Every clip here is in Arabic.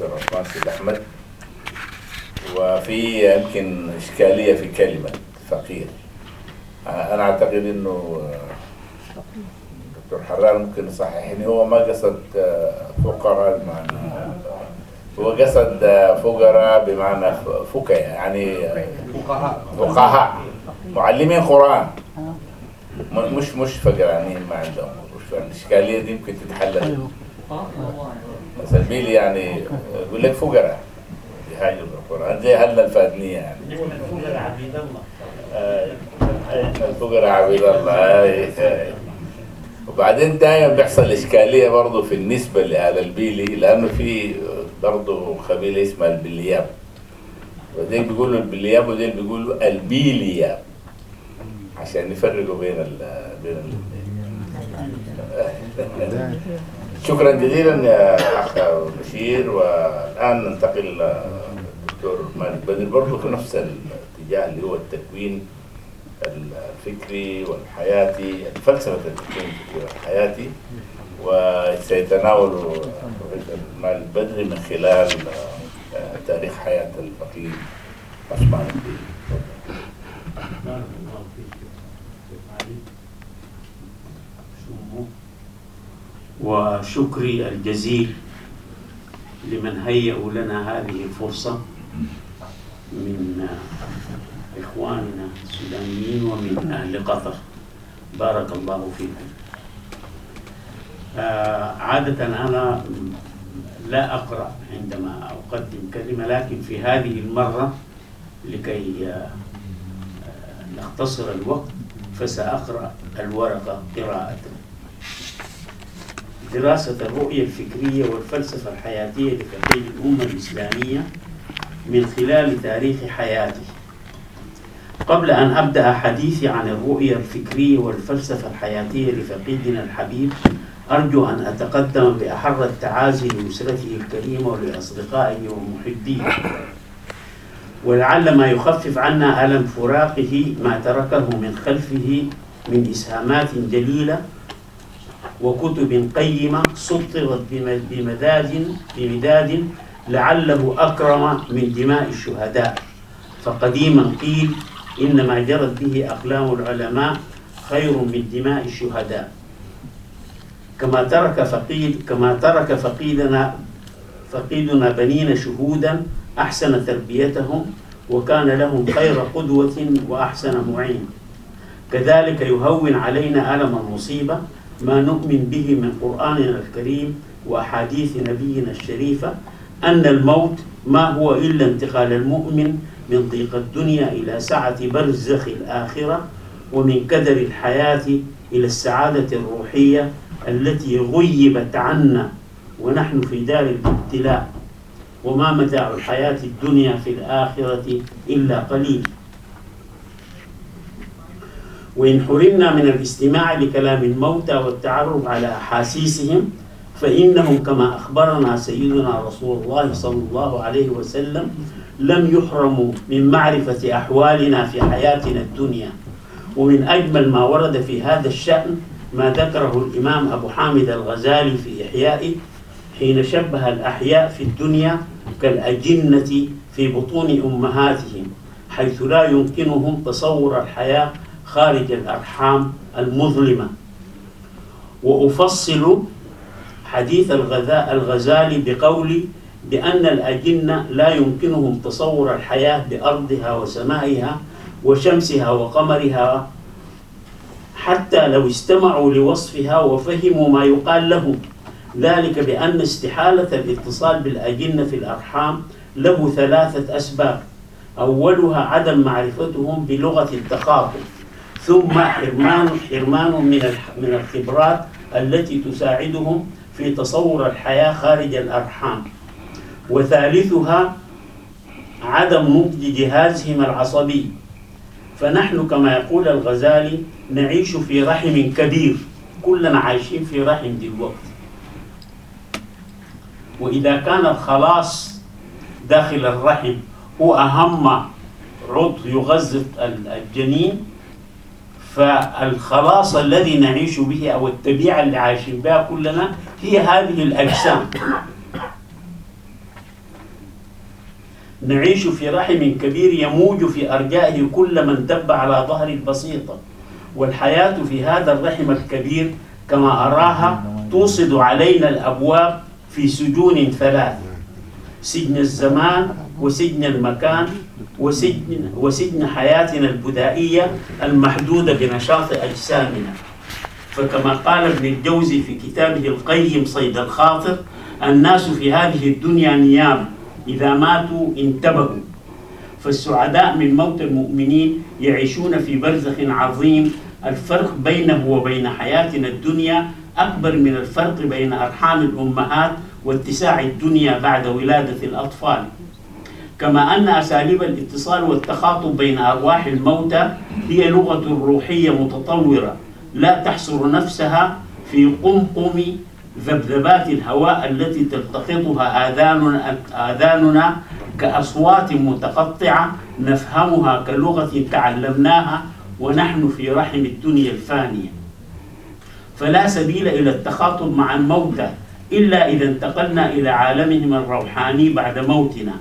بروفيسور عثمان سيد أحمد وفي يمكن إشكالية في كلمة فقير أنا أعتقد إنه دكتور حرار ممكن يصححني هو ما قصد فقراء بمعنى هو قصد فقراء بمعنى فكهاء يعني فقهاء. معلمين قرآن. م- مش مش فقرانين ما عندهم. مش الإشكالية دي يمكن تتحل البيلي يعني يقول لك فقراء يهاجروا القرآن. زي هلا الفاتنية يعني. الفقراء عبيد الله آه، الفقراء عبيد الله آه، آه. وبعدين دايما بيحصل إشكالية برضه في النسبة لهذا البيلي لأنه في برضه قبيله اسمها البلياب. وديل بيقولوا البلياب وديل بيقولوا البيلياب عشان يفرقوا بين ال بين ال. شكرا جزيلا يا اخ بشير والآن ننتقل للدكتور مالك بدر برضه في نفس الاتجاه اللي هو التكوين الفكري والحياتي فلسفة التكوين الفكري والحياتي. وسيتناول البروفيسور مال بدري من خلال تاريخ حياة الفقير عثمان الدين بارك الله فيك علي. شو وشكري الجزيل لمن هيئوا لنا هذه الفرصة من إخواننا السودانيين ومن أهل قطر. بارك الله فيكم. آه، عادة أنا لا أقرأ عندما أقدم كلمة لكن في هذه المرة لكي آه، نختصر الوقت فسأقرأ الورقة قراءة. دراسة الرؤية الفكرية والفلسفة الحياتية لفقيه الأمة الإسلامية من خلال تاريخ حياته. قبل أن أبدأ حديثي عن الرؤية الفكرية والفلسفة الحياتية لفقيدنا الحبيب أرجو أن أتقدم بأحر التعازي لأسرته الكريمة ولأصدقائه ومحبيه. ولعل ما يخفف عنا ألم فراقه ما تركه من خلفه من إسهامات جليلة وكتب قيمة سطرت بم- بمداد بمداد لعله أكرم من دماء الشهداء. فقديما قيل إن ما جرت به أقلام العلماء خير من دماء الشهداء. كما ترك فقيد كما ترك فقيدنا فقيدنا بنين شهودا أحسن تربيتهم وكان لهم خير قدوة وأحسن معين. كذلك يهون علينا ألم المصيبة ما نؤمن به من قرآننا الكريم وأحاديث نبينا الشريفة أن الموت ما هو إلا انتقال المؤمن من ضيق الدنيا إلى سعة برزخ الآخرة ومن كدر الحياة إلى السعادة الروحية التي غيبت عنا ونحن في دار الابتلاء. وما متاع الحياة الدنيا في الآخرة إلا قليل. وإن حرمنا من الاستماع لكلام الموتى والتعرف على أحاسيسهم فإنهم كما أخبرنا سيدنا رسول الله صلى الله عليه وسلم لم يحرموا من معرفة أحوالنا في حياتنا الدنيا. ومن أجمل ما ورد في هذا الشأن ما ذكره الإمام أبو حامد الغزالي في إحيائه حين شبه الأحياء في الدنيا كالأجنة في بطون أمهاتهم حيث لا يمكنهم تصور الحياة خارج الأرحام المظلمة. وأفصل حديث الغذاء الغزالي بقولي بأن الأجنة لا يمكنهم تصور الحياة بأرضها وسمائها وشمسها وقمرها حتى لو استمعوا لوصفها وفهموا ما يقال لهم. ذلك بأن استحالة الاتصال بالأجنة في الأرحام له ثلاثة أسباب. أولها عدم معرفتهم بلغة التخاطب ثم حرمان حرمان من من الخبرات التي تساعدهم في تصور الحياة خارج الأرحام. وثالثها عدم نضج جهازهم العصبي. فنحن كما يقول الغزالي نعيش في رحم كبير. كلنا عايشين في رحم دلوقتي. وإذا كان الخلاص داخل الرحم هو أهم عضو يغذي ال- الجنين فالخلاص الذي نعيش به أو الطبيعة اللي عايشين بها كلنا هي هذه الأجسام. نعيش في رحم كبير يموج في أرجائه كل من دب على ظهر البسيطة والحياة في هذا الرحم الكبير كما أراها توصد علينا الأبواب في سجون ثلاث. سجن الزمان وسجن المكان وسجن, وسجن حياتنا البدائية المحدودة بنشاط أجسامنا. فكما قال ابن الجوزي في كتابه القيم صيد الخاطر الناس في هذه الدنيا نيام إذا ماتوا انتبهوا. فالسعداء من موت المؤمنين يعيشون في برزخ عظيم. الفرق بينه وبين حياتنا الدنيا أكبر من الفرق بين أرحام الأمهات واتساع الدنيا بعد ولادة الأطفال. كما أن أساليب الاتصال والتخاطب بين أرواح الموتى هي لغة روحية متطورة لا تحصر نفسها في قمقم ذبذبات الهواء التي تلتقطها آذاننا, آذاننا كأصوات متقطعة نفهمها كلغة تعلمناها ونحن في رحم الدنيا الفانية. فلا سبيل إلى التخاطب مع الموتى إلا إذا انتقلنا إلى عالمهم الروحاني بعد موتنا.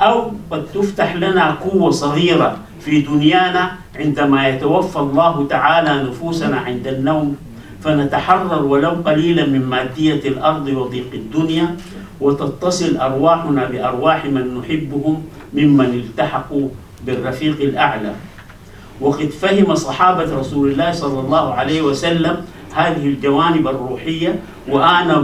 أو قد تفتح لنا قوة صغيرة في دنيانا عندما يتوفى الله تعالى نفوسنا عند النوم فنتحرر ولو قليلا من مادية الأرض وضيق الدنيا وتتصل أرواحنا بأرواح من نحبهم ممن التحقوا بالرفيق الأعلى. وقد فهم صحابة رسول الله صلى الله عليه وسلم هذه الجوانب الروحية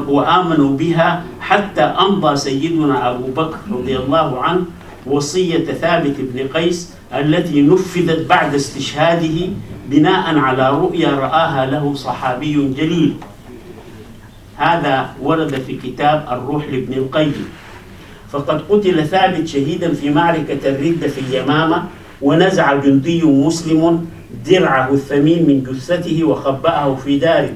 وآمنوا بها حتى أمضى سيدنا أبو بكر رضي الله عنه وصية ثابت بن قيس التي نفذت بعد استشهاده بناء على رؤيا رآها له صحابي جليل. هذا ورد في كتاب الروح لابن القيم. فقد قتل ثابت شهيدا في معركة الردة في اليمامة ونزع جندي مسلم درعه الثمين من جثته وخبأه في داره.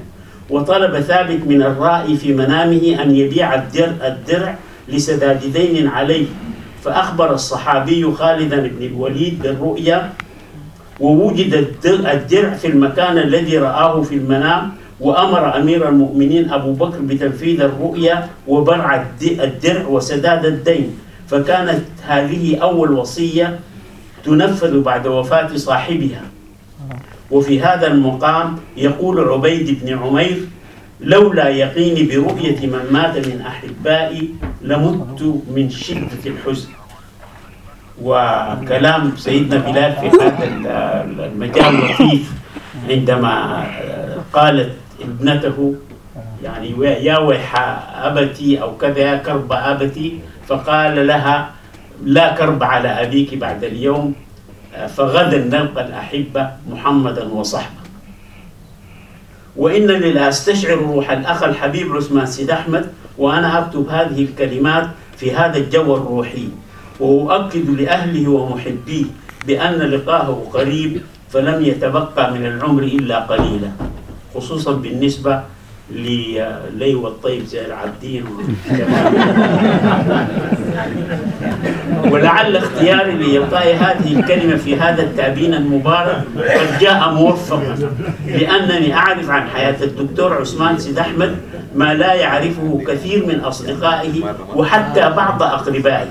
وطلب ثابت من الرائي في منامه أن يبيع الدرع, الدرع لسداد دين عليه. فأخبر الصحابي خالدا بن الوليد بالرؤيا ووجد الدرع في المكان الذي رآه في المنام وأمر أمير المؤمنين أبو بكر بتنفيذ الرؤيا وبرع الدرع وسداد الدين. فكانت هذه أول وصية تنفذ بعد وفاة صاحبها. وفي هذا المقام يقول عبيد بن عمير لولا يقيني برؤية من مات من أحبائي لمت من شدة الحزن. وكلام سيدنا بلال في هذا المجال لطيف عندما قالت ابنته يعني يا ويح أبتي أو كذا يا كرب أبتي. فقال لها لا كرب على أبيك بعد اليوم فغدا نلقى الأحبة محمدا وصحبه. وإنني لا أستشعر روح الأخ الحبيب عثمان سيد أحمد وأنا أكتب هذه الكلمات في هذا الجو الروحي وأؤكد لأهله ومحبيه بأن لقاءه قريب فلم يتبقى من العمر إلا قليلا خصوصا بالنسبة للي والطيب زي العابدين. ولعل اختياري لإلقاء هذه الكلمة في هذا التأبين المبارك قد جاء موفقا لأنني أعرف عن حياة الدكتور عثمان سيد أحمد ما لا يعرفه كثير من أصدقائه وحتى بعض أقربائه.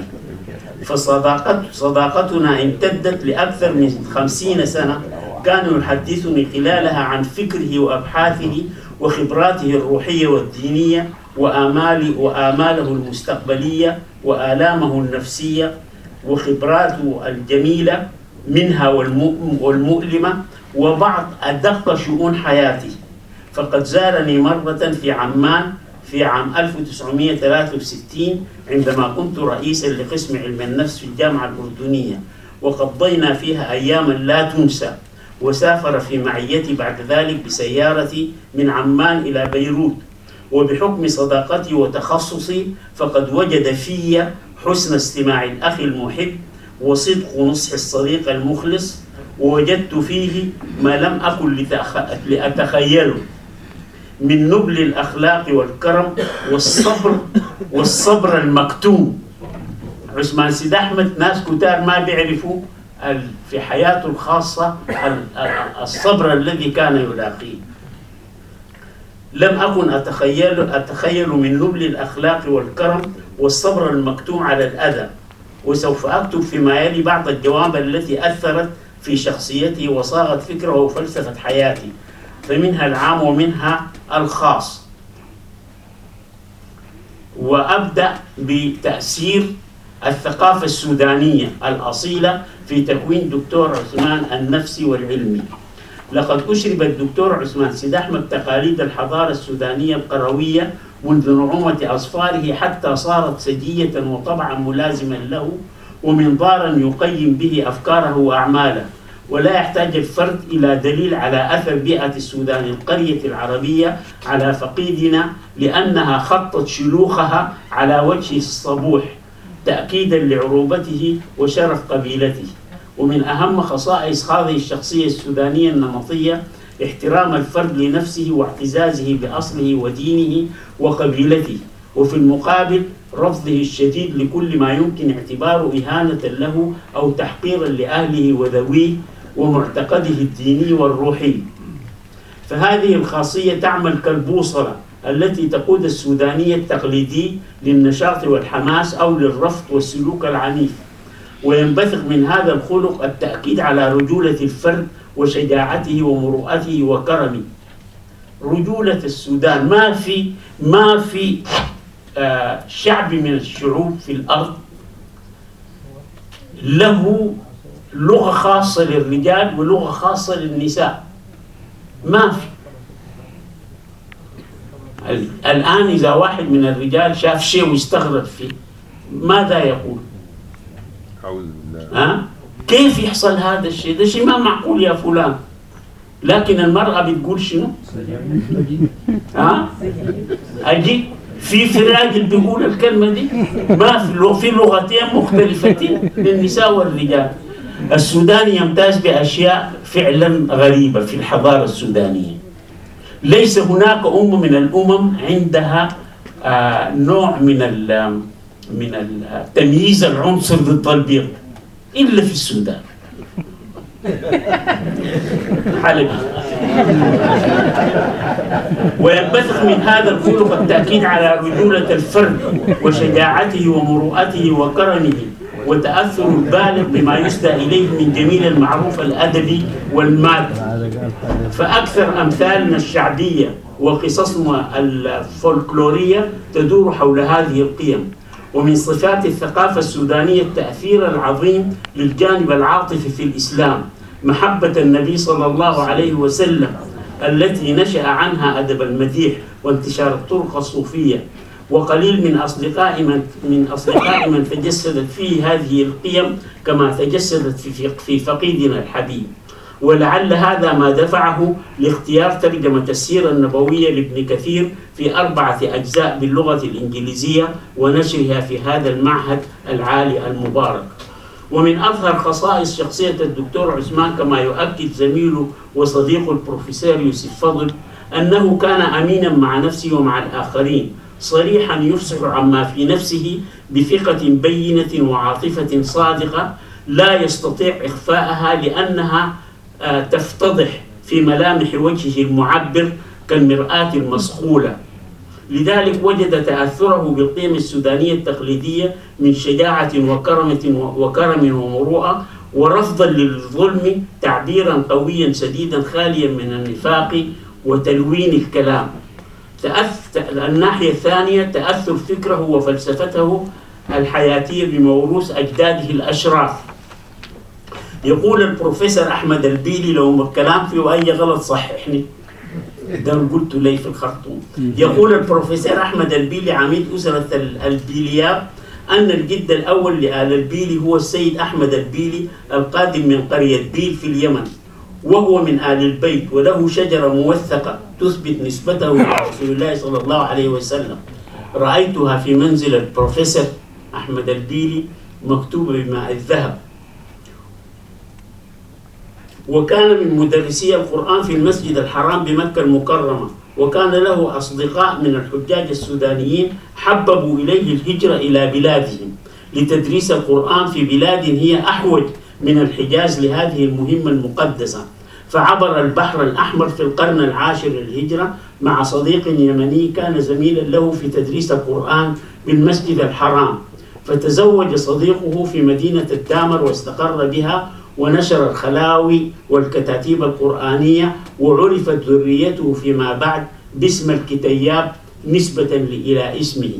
فصداقت صداقتنا امتدت لأكثر من خمسين سنة كان يحدثني خلالها عن فكره وأبحاثه وخبراته الروحية والدينية وآمال وآماله المستقبلية وآلامه النفسية وخبراته الجميلة منها والمؤلمة وبعض أدق شؤون حياته فقد زارني مرة في عمان في عام 1963 عندما كنت رئيسا لقسم علم النفس في الجامعة الأردنية. وقضينا فيها أياما لا تنسى. وسافر في معيتي بعد ذلك بسيارتي من عمان إلى بيروت. وبحكم صداقتي وتخصصي فقد وجد في حسن استماع الأخ المحب وصدق نصح الصديق المخلص ووجدت فيه ما لم أكن لأتخيله. من نبل الأخلاق والكرم والصبر والصبر المكتوم. عثمان سيد أحمد ناس كتار ما بيعرفوا في حياته الخاصة الصبر الذي كان يلاقيه. لم أكن أتخيل أتخيل من نبل الأخلاق والكرم والصبر المكتوم على الأذى وسوف أكتب فيما يلي بعض الجوانب التي أثرت في شخصيته وصاغت فكرة وفلسفة حياته فمنها العام ومنها الخاص. وأبدأ بتأثير الثقافة السودانية الأصيلة في تكوين دكتور عثمان النفسي والعلمي. لقد أشرب الدكتور عثمان سيد أحمد تقاليد الحضارة السودانية القروية منذ نعومة أصفاره حتى صارت سجية وطبعا ملازما له ومنظارا يقيم به أفكاره وأعماله. ولا يحتاج الفرد إلى دليل على أثر بيئة السودان القرية العربية على فقيدنا لأنها خطت شلوخها على وجه الصبوح تأكيدا لعروبته وشرف قبيلته. ومن أهم خصائص هذه الشخصية السودانية النمطية احترام الفرد لنفسه واعتزازه بأصله ودينه وقبيلته وفي المقابل رفضه الشديد لكل ما يمكن اعتباره إهانة له أو تحقيرا لأهله وذويه ومعتقده الديني والروحي. فهذه الخاصية تعمل كالبوصلة التي تقود السودانية التقليدي للنشاط والحماس أو للرفض والسلوك العنيف. وينبثق من هذا الخلق التأكيد على رجولة الفرد وشجاعته ومروءته وكرمه رجولة السودان ما في ما في آه شعب من الشعوب في الأرض له لغة خاصة للرجال ولغة خاصة للنساء ما في الآن إذا واحد من الرجال شاف شيء واستغرب فيه ماذا يقول؟ أعوذ بالله ها؟ كيف يحصل هذا الشيء؟ ده شيء ما معقول يا فلان. لكن المرأة بتقول شنو؟ ها؟ أجي. في في راجل بيقول الكلمة دي؟ ما في في لغتين مختلفتين للنساء والرجال. السودان يمتاز بأشياء فعلا غريبة في الحضارة السودانية. ليس هناك أمة من الأمم عندها آه نوع من من التمييز العنصر ضد البيض. إلا في السودان. حلبي. وينبثق من هذا الخلق التأكيد على رجولة الفرد وشجاعته ومروءته وكرمه وتأثر البالغ بما يسدى إليه من جميل المعروف الأدبي والمادي فأكثر أمثالنا الشعبية وقصصنا الفولكلورية تدور حول هذه القيم. ومن صفات الثقافة السودانية التأثير العظيم للجانب العاطفي في الإسلام محبة النبي صلى الله عليه وسلم التي نشأ عنها أدب المديح وانتشار الطرق الصوفية. وقليل من أصدقاء من من أصدقاء من تجسدت فيه هذه القيم كما تجسدت في في فقيدنا الحبيب ولعل هذا ما دفعه لاختيار ترجمة السيرة النبوية لابن كثير في أربعة أجزاء باللغة الإنجليزية ونشرها في هذا المعهد العالي المبارك. ومن أظهر خصائص شخصية الدكتور عثمان كما يؤكد زميله وصديقه البروفيسور يوسف فضل أنه كان أمينا مع نفسه ومع الآخرين صريحا يفصح عما في نفسه بثقة بينة وعاطفة صادقة لا يستطيع إخفاءها لأنها تفتضح في ملامح وجهه المعبر كالمرآة المصقولة لذلك وجد تأثره بالقيم السودانية التقليدية من شجاعة وكرمة وكرم ومروءة ورفضا للظلم تعبيرا قويا سديدا خاليا من النفاق وتلوين الكلام. تأث... الناحية الثانية تأثر فكره وفلسفته الحياتية بموروث أجداده الأشراف. يقول البروفيسور أحمد البيلي لو الكلام فيه أي غلط صححني ده قلت لي في الخرطوم. يقول البروفيسور أحمد البيلي عميد أسرة ال- البيلياب أن الجد الأول لآل البيلي هو السيد أحمد البيلي القادم من قرية بيل في اليمن وهو من آل البيت وله شجرة موثقة تثبت نسبته إلى رسول الله صلى الله عليه وسلم. رأيتها في منزل البروفيسور أحمد البيلي مكتوبة بماء الذهب. وكان من مدرسي القرآن في المسجد الحرام بمكة المكرمة وكان له أصدقاء من الحجاج السودانيين حببوا إليه الهجرة إلى بلادهم لتدريس القرآن في بلاد هي أحوج من الحجاز لهذه المهمة المقدسة. فعبر البحر الأحمر في القرن العاشر للهجرة مع صديق يمني كان زميلا له في تدريس القرآن بالمسجد الحرام. فتزوج صديقه في مدينة الدامر واستقر بها ونشر الخلاوي والكتاتيب القرآنية وعرفت ذريته فيما بعد باسم الكتياب نسبة إلى اسمه.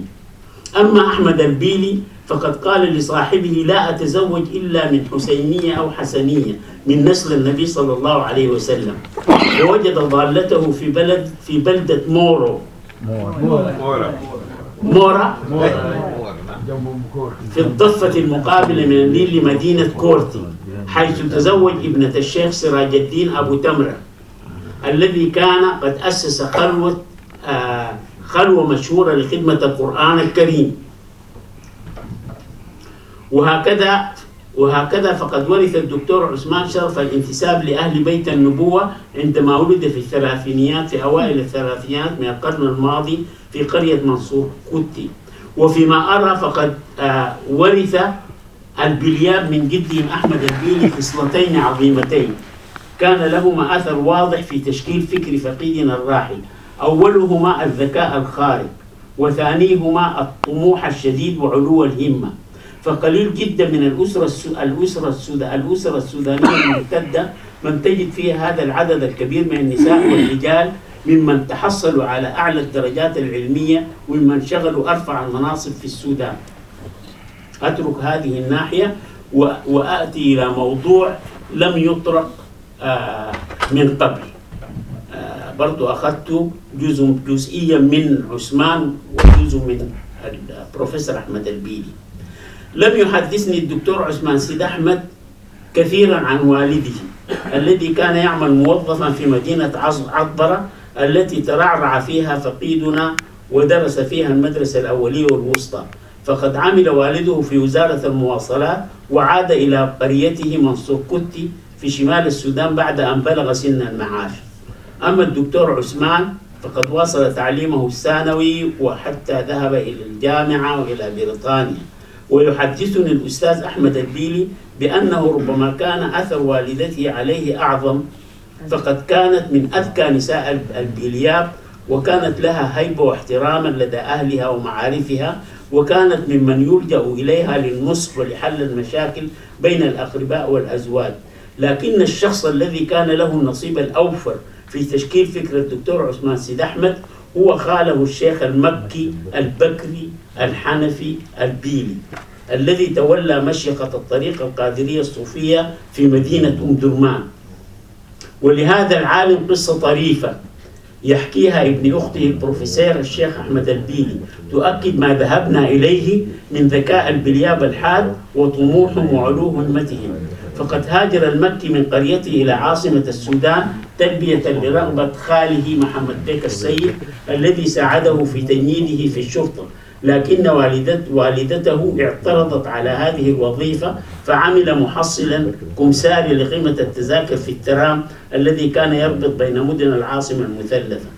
أما أحمد البيلي فقد قال لصاحبه لا أتزوج إلا من حسينية أو حسنية من نسل النبي صلى الله عليه وسلم. ووجد ضالته في بلد في بلدة مورو. مورا؟ مورا في الضفة المقابلة من النيل لمدينة كورتي. حيث تزوج ابنة الشيخ سراج الدين أبو تمرة الذي كان قد أسس خلوة آه خلوة مشهورة لخدمة القرآن الكريم. وهكذا وهكذا فقد ورث الدكتور عثمان شرف الانتساب لأهل بيت النبوة عندما ولد في الثلاثينيات في أوائل الثلاثينيات من القرن الماضي في قرية منصور كوتي وفيما أرى فقد آه ورث البلياب من جدهم أحمد البيلي خصلتين عظيمتين. كان لهما أثر واضح في تشكيل فكر فقيدنا الراحل. أولهما الذكاء الخارق وثانيهما الطموح الشديد وعلو الهمة. فقليل جدا من الأسرة. الأسرة الأسرة السودانية الممتدة من تجد فيها هذا العدد الكبير من النساء والرجال ممن تحصلوا على أعلى الدرجات العلمية وممن شغلوا أرفع المناصب في السودان. أترك هذه الناحية و... وآتي إلى موضوع لم يطرق آه من قبل. آه برضو أخذت جزء جزئيا من عثمان وجزء من البروفيسور أحمد البيلي. لم يحدثني الدكتور عثمان سيد أحمد كثيرا عن والده الذي كان يعمل موظفا في مدينة عطبرة التي ترعرع فيها فقيدنا ودرس فيها المدرسة الأولية والوسطى. فقد عمل والده في وزارة المواصلات وعاد إلى قريته منصور كتي في شمال السودان بعد أن بلغ سن المعاش. أما الدكتور عثمان فقد واصل تعليمه الثانوي وحتى ذهب إلى الجامعة وإلى بريطانيا. ويحدثني الأستاذ أحمد البيلي بأنه ربما كان أثر والدته عليه أعظم فقد كانت من أذكى نساء البيلياب وكانت لها هيبة واحتراما لدى أهلها ومعارفها وكانت ممن يلجأ إليها للنصح ولحل المشاكل بين الأقرباء والأزواج. لكن الشخص الذي كان له النصيب الأوفر في تشكيل فكرة الدكتور عثمان سيد أحمد هو خاله الشيخ المكي البكري الحنفي البيلي الذي تولى مشيخة الطريقة القادرية الصوفية في مدينة أم درمان. ولهذا العالم قصة طريفة يحكيها ابن أخته البروفيسور الشيخ أحمد البيلي. تؤكد ما ذهبنا إليه من ذكاء البلياب الحاد وطموحهم وعلو همتهم. فقد هاجر المكي من قريته إلى عاصمة السودان تلبية لرغبة خاله محمد بيك السيد الذي ساعده في تجنيده في الشرطة. لكن والدت والدته اعترضت على هذه الوظيفة فعمل محصلا كمساري لقيمة التذاكر في الترام الذي كان يربط بين مدن العاصمة المثلثة.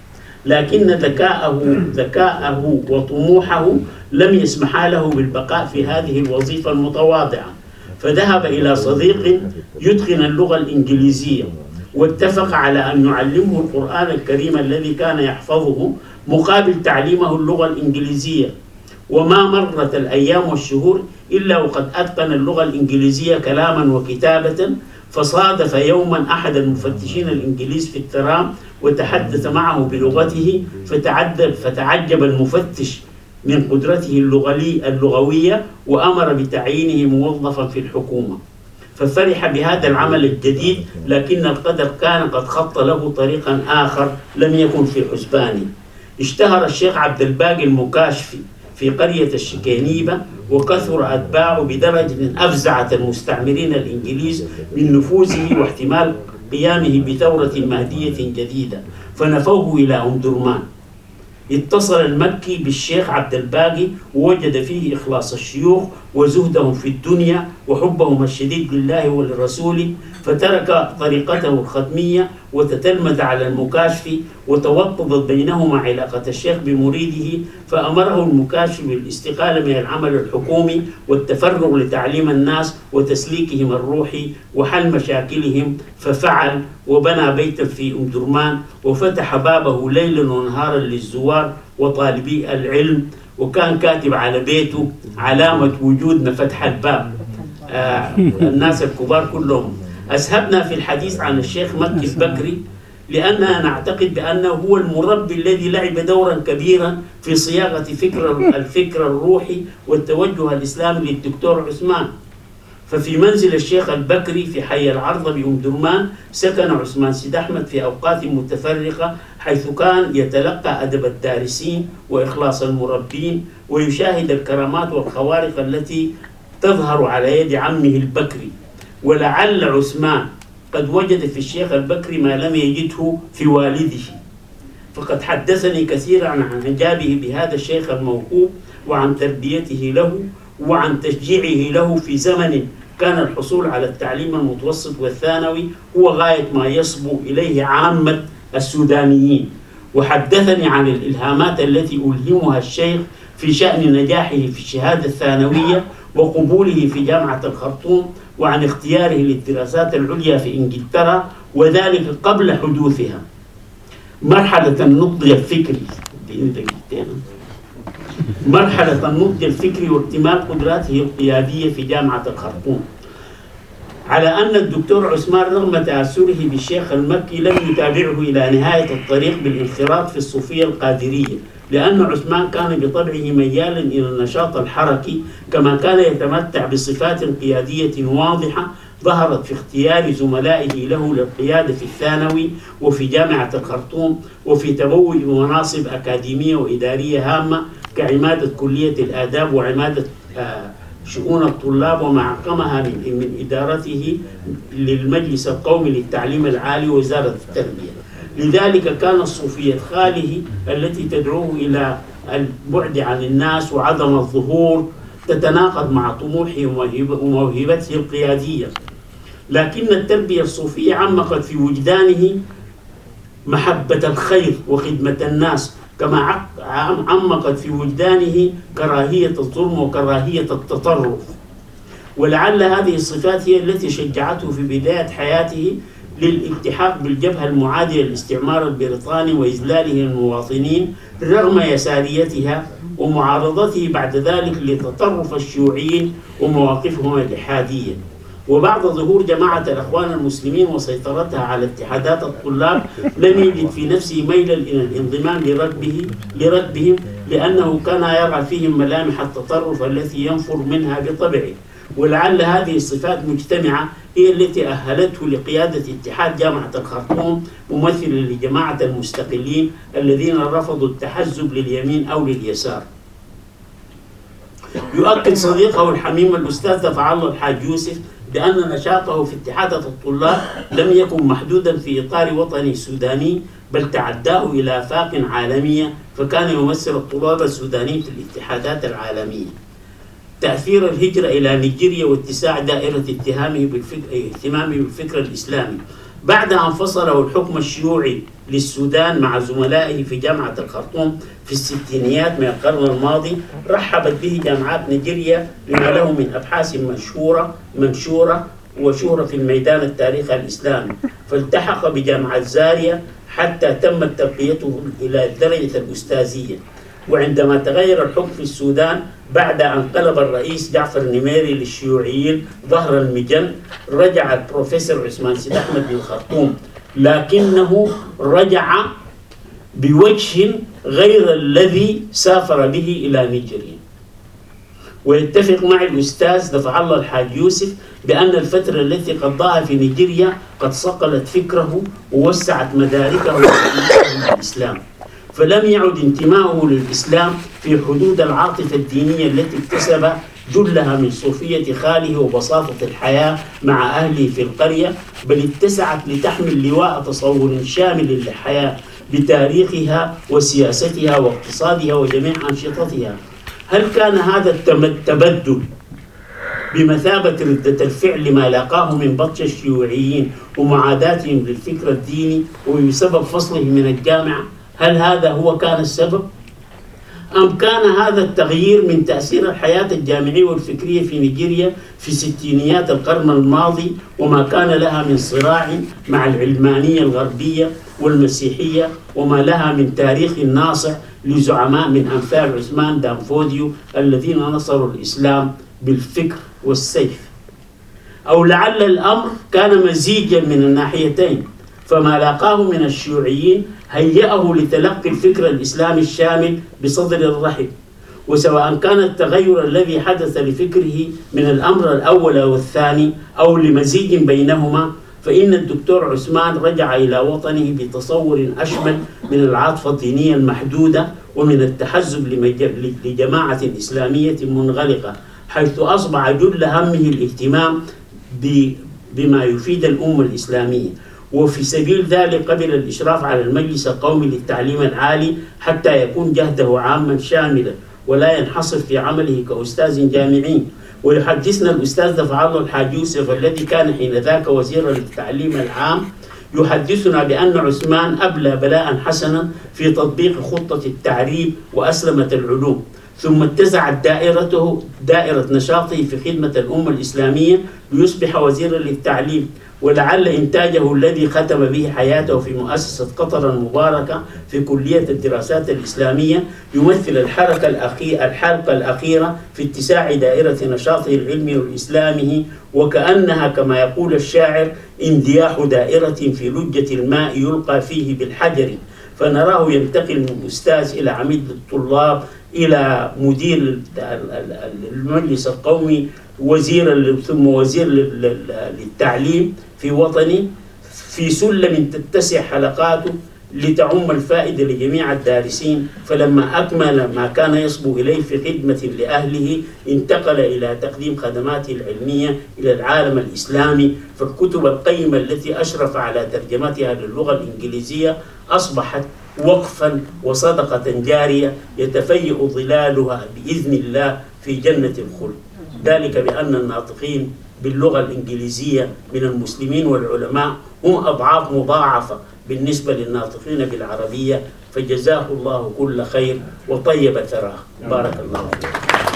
لكن ذكاءه ذكاءه وطموحه لم يسمحا له بالبقاء في هذه الوظيفة المتواضعة. فذهب إلى صديق يتقن اللغة الإنجليزية واتفق على أن يعلمه القرآن الكريم الذي كان يحفظه مقابل تعليمه اللغة الإنجليزية. وما مرت الأيام والشهور إلا وقد أتقن اللغة الإنجليزية كلاما وكتابة فصادف يوما أحد المفتشين الإنجليز في الترام وتحدث معه بلغته فتعجب, فتعجب المفتش من قدرته اللغوي اللغوية وأمر بتعيينه موظفا في الحكومة. ففرح بهذا العمل الجديد لكن القدر كان قد خط له طريقا آخر لم يكن في حسبانه. اشتهر الشيخ عبد الباقي المكاشفي في قرية الشكينيبة وكثر أتباعه بدرجة أفزعت المستعمرين الإنجليز من نفوذه واحتمال قيامه بثورة مهدية جديدة فنفوه إلى أم درمان اتصل المكي بالشيخ عبد الباقي ووجد فيه إخلاص الشيوخ وزهدهم في الدنيا وحبهم الشديد لله وللرسول فترك طريقته الختمية وتتلمذ على المكاشف وتوطدت بينهما علاقة الشيخ بمريده فأمره المكاشف بالاستقالة من العمل الحكومي والتفرغ لتعليم الناس وتسليكهم الروحي وحل مشاكلهم ففعل وبنى بيتا في أم درمان وفتح بابه ليلا ونهارا للزوار وطالبي العلم وكان كاتب على بيته علامة وجودنا فتح الباب آه الناس الكبار كلهم. أسهبنا في الحديث عن الشيخ مكي البكري لأننا نعتقد بأنه هو المربي الذي لعب دورا كبيرا في صياغة فكر الفكر الروحي والتوجه الإسلامي للدكتور عثمان. ففي منزل الشيخ البكري في حي العرض بأم درمان سكن عثمان سيد أحمد في أوقات متفرقة حيث كان يتلقى أدب الدارسين وإخلاص المربين ويشاهد الكرامات والخوارق التي تظهر على يد عمه البكري. ولعل عثمان قد وجد في الشيخ البكري ما لم يجده في والده. فقد حدثني كثيرا عن إعجابه بهذا الشيخ الموهوب وعن تربيته له وعن تشجيعه له في زمن كان الحصول على التعليم المتوسط والثانوي هو غاية ما يصبو إليه عامة السودانيين. وحدثني عن الإلهامات التي ألهمها الشيخ في شأن نجاحه في الشهادة الثانوية وقبوله في جامعة الخرطوم وعن اختياره للدراسات العليا في إنجلترا وذلك قبل حدوثها. مرحلة النضج الفكري. مرحلة النضج الفكري واكتمال قدراته القيادية في جامعة الخرطوم على أن الدكتور عثمان رغم تأثره بالشيخ المكي لم يتابعه إلى نهاية الطريق بالانخراط في الصوفية القادرية لأن عثمان كان بطبعه ميالا إلى النشاط الحركي كما كان يتمتع بصفات قيادية واضحة ظهرت في اختيار زملائه له للقيادة في الثانوي وفي جامعة الخرطوم وفي تبوء مناصب أكاديمية وإدارية هامة كعمادة كلية الآداب وعمادة آه شؤون الطلاب وما عقمها من, من إدارته للمجلس القومي للتعليم العالي ووزارة التربية. لذلك كانت صوفية خاله التي تدعوه إلى البعد عن الناس وعدم الظهور تتناقض مع طموحه وموهبته القيادية. لكن التربية الصوفية عمقت في وجدانه محبة الخير وخدمة الناس كما عمقت في وجدانه كراهية الظلم وكراهية التطرف. ولعل هذه الصفات هي التي شجعته في بداية حياته للالتحاق بالجبهة المعادية للاستعمار البريطاني وإذلاله المواطنين رغم يساريتها ومعارضته بعد ذلك لتطرف الشيوعيين ومواقفهم الإلحادية وبعد ظهور جماعة الأخوان المسلمين وسيطرتها على اتحادات الطلاب لم يجد في نفسه ميلا إلى الانضمام لركبه لركبهم لأنه كان يرى فيهم ملامح التطرف التي ينفر منها بطبعه. ولعل هذه الصفات مجتمعة هي التي أهلته لقيادة اتحاد جامعة الخرطوم ممثلا لجماعة المستقلين الذين رفضوا التحزب لليمين أو لليسار. يؤكد صديقه الحميم الأستاذ دفع الله الحاج يوسف بأن نشاطه في اتحاد الطلاب لم يكن محدودا في إطار وطني سوداني بل تعداه إلى آفاق عالمية فكان يمثل الطلاب السودانيين في الاتحادات العالمية. تأثير الهجرة إلى نيجيريا واتساع دائرة اتهامه بالفكر اهتمامه بالفكر الإسلامي. بعد أن فصله الحكم الشيوعي للسودان مع زملائه في جامعة الخرطوم في الستينيات من القرن الماضي رحبت به جامعات نيجيريا لما له من أبحاث مشهورة منشورة وشهرة في الميدان التاريخي الإسلامي. فالتحق بجامعة زاريا حتى تمت ترقيته إلى درجة الأستاذية. وعندما تغير الحكم في السودان بعد أن قلب الرئيس جعفر النميري للشيوعيين ظهر المجن رجع البروفيسور عثمان سيد أحمد للخرطوم لكنه رجع بوجه غير الذي سافر به إلى نيجيريا ويتفق مع الأستاذ دفع الله الحاج يوسف بأن الفترة التي قضاها في نيجيريا قد صقلت فكره ووسعت مداركه الإسلام. فلم يعد انتماؤه للإسلام في حدود العاطفة الدينية التي اكتسب جلها من صوفية خاله وبساطة الحياة مع أهله في القرية بل اتسعت لتحمل لواء تصور شامل للحياة بتاريخها وسياستها واقتصادها وجميع أنشطتها. هل كان هذا التبدل بمثابة ردة الفعل ما لاقاه من بطش الشيوعيين ومعاداتهم للفكر الديني وبسبب فصله من الجامعة هل هذا هو كان السبب؟ أم كان هذا التغيير من تأثير الحياة الجامعية والفكرية في نيجيريا في ستينيات القرن الماضي وما كان لها من صراع مع العلمانية الغربية والمسيحية وما لها من تاريخ ناصع لزعماء من أمثال عثمان دامفوديو الذين نصروا الإسلام بالفكر والسيف أو لعل الأمر كان مزيجا من الناحيتين فما لاقاه من الشيوعيين هيأه لتلقي الفكر الإسلامي الشامل بصدر رحب وسواء كان التغير الذي حدث لفكره من الأمر الأول أو الثاني أو لمزيج بينهما فإن الدكتور عثمان رجع إلى وطنه بتصور أشمل من العاطفة الدينية المحدودة ومن التحزب لجماعة إسلامية منغلقة حيث أصبح جل همه الاهتمام بما يفيد الأمة الإسلامية. وفي سبيل ذلك قبل الإشراف على المجلس القومي للتعليم العالي حتى يكون جهده عاما شاملا ولا ينحصر في عمله كأستاذ جامعي. ويحدثنا الأستاذ دفع الله الحاج يوسف الذي كان حينذاك وزيرا للتعليم العام يحدثنا بأن عثمان أبلى بلاء حسنا في تطبيق خطة التعريب وأسلمة العلوم ثم اتسعت دائرته دائرة نشاطه في خدمة الأمة الإسلامية ليصبح وزيرا للتعليم. ولعل إنتاجه الذي ختم به حياته في مؤسسة قطر المباركة في كلية الدراسات الإسلامية يمثل الحركة الأخيرة الحلقة الأخيرة في اتساع دائرة نشاطه العلمي والإسلامي وكأنها كما يقول الشاعر اندياح دائرة في لجة الماء يلقى فيه بالحجر فنراه ينتقل من أستاذ إلى عميد الطلاب إلى مدير ال- ال- ال- المجلس القومي وزير ثم وزير لل- لل- للتعليم في وطني في سلم تتسع حلقاته لتعم الفائدة لجميع الدارسين. فلما أكمل ما كان يصبو إليه في خدمة لأهله انتقل إلى تقديم خدماته العلمية إلى العالم الإسلامي. فالكتب القيمة التي أشرف على ترجمتها للغة الإنجليزية أصبحت وقفا وصدقة جارية يتفيأ ظلالها بإذن الله في جنة الخلد. ذلك بأن الناطقين باللغة الإنجليزية من المسلمين والعلماء هم أضعاف مضاعفة بالنسبة للناطقين بالعربية فجزاه الله كل خير وطيب ثراه. بارك الله فيك.